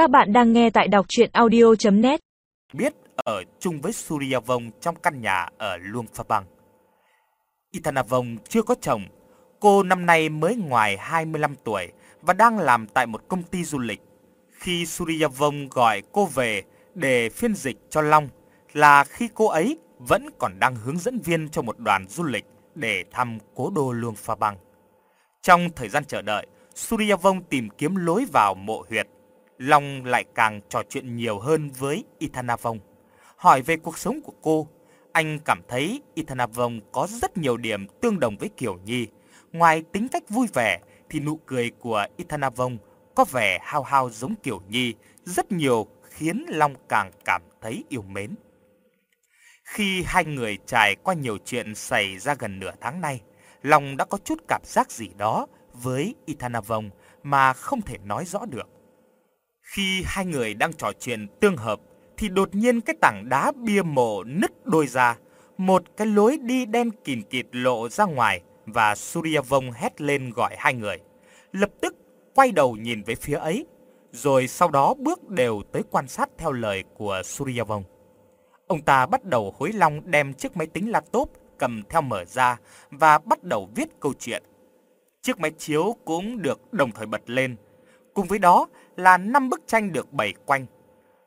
Các bạn đang nghe tại đọc chuyện audio.net Biết ở chung với Suryavong trong căn nhà ở Luông Pha Bang. Ithanavong chưa có chồng, cô năm nay mới ngoài 25 tuổi và đang làm tại một công ty du lịch. Khi Suryavong gọi cô về để phiên dịch cho Long là khi cô ấy vẫn còn đang hướng dẫn viên cho một đoàn du lịch để thăm cố đô Luông Pha Bang. Trong thời gian chờ đợi, Suryavong tìm kiếm lối vào mộ huyệt. Long lại càng trò chuyện nhiều hơn với Ethanavong, Hỏi về cuộc sống của cô, anh cảm thấy Ethanavong có rất nhiều điểm tương đồng với Kiều Nhi. Ngoài tính cách vui vẻ thì nụ cười của Ethanavong có vẻ hao hao giống Kiều Nhi, rất nhiều khiến Long càng cảm thấy yêu mến. Khi hai người trải qua nhiều chuyện xảy ra gần nửa tháng nay, Long đã có chút cảm giác gì đó với Ethanavong mà không thể nói rõ được. Khi hai người đang trò chuyện tương hợp thì đột nhiên cái tảng đá bia mộ nứt đôi ra, một cái lối đi đen kìn kịt lộ ra ngoài và Suryavong hét lên gọi hai người. Lập tức quay đầu nhìn về phía ấy, rồi sau đó bước đều tới quan sát theo lời của Suryavong. Ông ta bắt đầu hối long đem chiếc máy tính laptop cầm theo mở ra và bắt đầu viết câu chuyện. Chiếc máy chiếu cũng được đồng thời bật lên. Cùng với đó là năm bức tranh được bày quanh.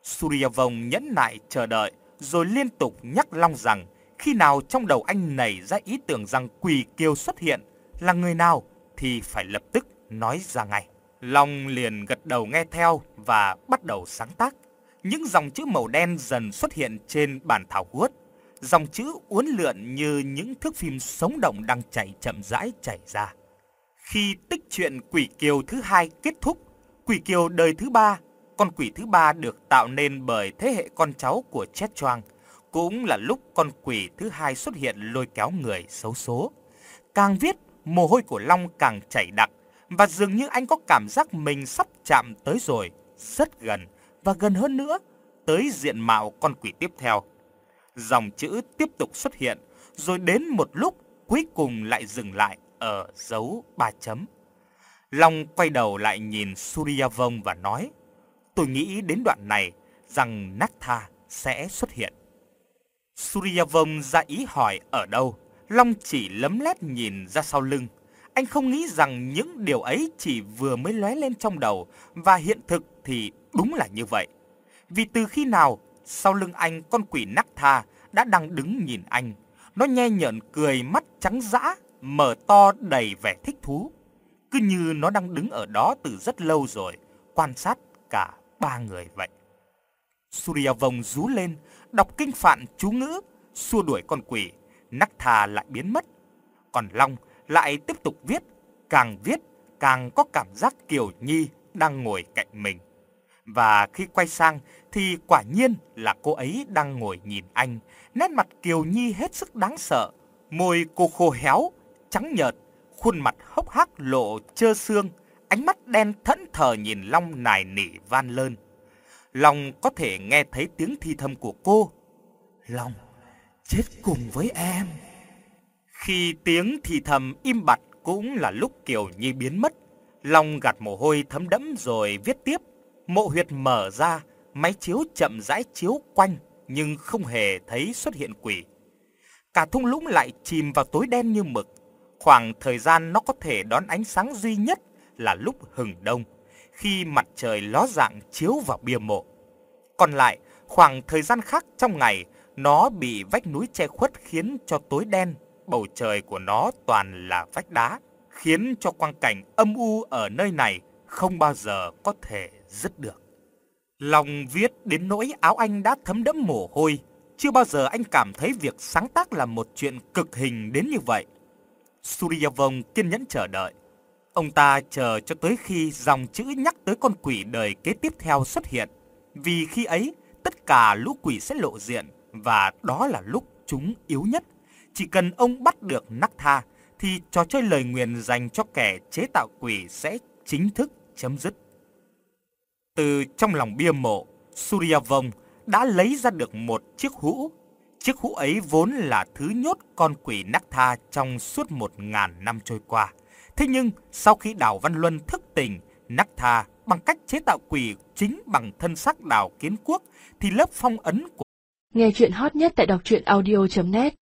Suryavong nhẫn nại chờ đợi rồi liên tục nhắc Long rằng khi nào trong đầu anh nảy ra ý tưởng rằng Quỳ Kiều xuất hiện là người nào thì phải lập tức nói ra ngay. Long liền gật đầu nghe theo và bắt đầu sáng tác. Những dòng chữ màu đen dần xuất hiện trên bản thảo huốt. Dòng chữ uốn lượn như những thước phim sống động đang chảy chậm rãi chảy ra. Khi tích truyện Quỷ Kiều thứ hai kết thúc, Quỷ Kiều đời thứ ba, con quỷ thứ ba được tạo nên bởi thế hệ con cháu của Chết Choang, cũng là lúc con quỷ thứ hai xuất hiện lôi kéo người xấu số. Càng viết, mồ hôi của Long càng chảy đặc và dường như anh có cảm giác mình sắp chạm tới rồi, rất gần và gần hơn nữa tới diện mạo con quỷ tiếp theo. Dòng chữ tiếp tục xuất hiện, rồi đến một lúc cuối cùng lại dừng lại ở dấu ba chấm. Long quay đầu lại nhìn Suryavong và nói, tôi nghĩ đến đoạn này rằng Natha sẽ xuất hiện. Suryavong ra ý hỏi ở đâu, Long chỉ lấm lét nhìn ra sau lưng. Anh không nghĩ rằng những điều ấy chỉ vừa mới lóe lên trong đầu và hiện thực thì đúng là như vậy. Vì từ khi nào sau lưng anh con quỷ Natha đã đang đứng nhìn anh, nó nhe nhởn cười mắt trắng dã mở to đầy vẻ thích thú, cứ như nó đang đứng ở đó từ rất lâu rồi, quan sát cả ba người vậy. Suryavong rú lên, đọc kinh phạn chú ngữ, xua đuổi con quỷ, Nakha lại biến mất. Còn Long lại tiếp tục viết, càng viết càng có cảm giác Kiều Nhi đang ngồi cạnh mình. Và khi quay sang thì quả nhiên là cô ấy đang ngồi nhìn anh, nét mặt Kiều Nhi hết sức đáng sợ, môi cô khô héo, trắng nhợt, khuôn mặt hốc hác lộ trơ xương, ánh mắt đen thẫn thờ nhìn Long nài nỉ van lơn. Long có thể nghe thấy tiếng thi thầm của cô. Long, chết cùng với em. Khi tiếng thì thầm im bặt cũng là lúc Kiều Nhi biến mất. Long gạt mồ hôi thấm đẫm rồi viết tiếp. Mộ huyệt mở ra, máy chiếu chậm rãi chiếu quanh nhưng không hề thấy xuất hiện quỷ. Cả thung lũng lại chìm vào tối đen như mực. Khoảng thời gian nó có thể đón ánh sáng duy nhất là lúc hừng đông, khi mặt trời ló dạng chiếu vào bia mộ. Còn lại, khoảng thời gian khác trong ngày, nó bị vách núi che khuất khiến cho tối đen, bầu trời của nó toàn là vách đá, khiến cho quang cảnh âm u ở nơi này không bao giờ có thể dứt được. Lòng viết đến nỗi áo anh đã thấm đẫm mồ hôi, chưa bao giờ anh cảm thấy việc sáng tác là một chuyện cực hình đến như vậy. Suryavong kiên nhẫn chờ đợi. Ông ta chờ cho tới khi dòng chữ nhắc tới con quỷ đời kế tiếp theo xuất hiện. Vì khi ấy, tất cả lũ quỷ sẽ lộ diện và đó là lúc chúng yếu nhất. Chỉ cần ông bắt được Nakha thì trò chơi lời nguyền dành cho kẻ chế tạo quỷ sẽ chính thức chấm dứt. Từ trong lòng bia mộ, Suryavong đã lấy ra được một chiếc hũ. Chiếc hũ ấy vốn là thứ nhốt con quỷ Nakha trong suốt một ngàn năm trôi qua. Thế nhưng sau khi Đào Văn Luân thức tỉnh, Nakha bằng cách chế tạo quỷ chính bằng thân xác đào kiến quốc thì lớp phong ấn của Nghe chuyện hot nhất tại đọc truyện audio.net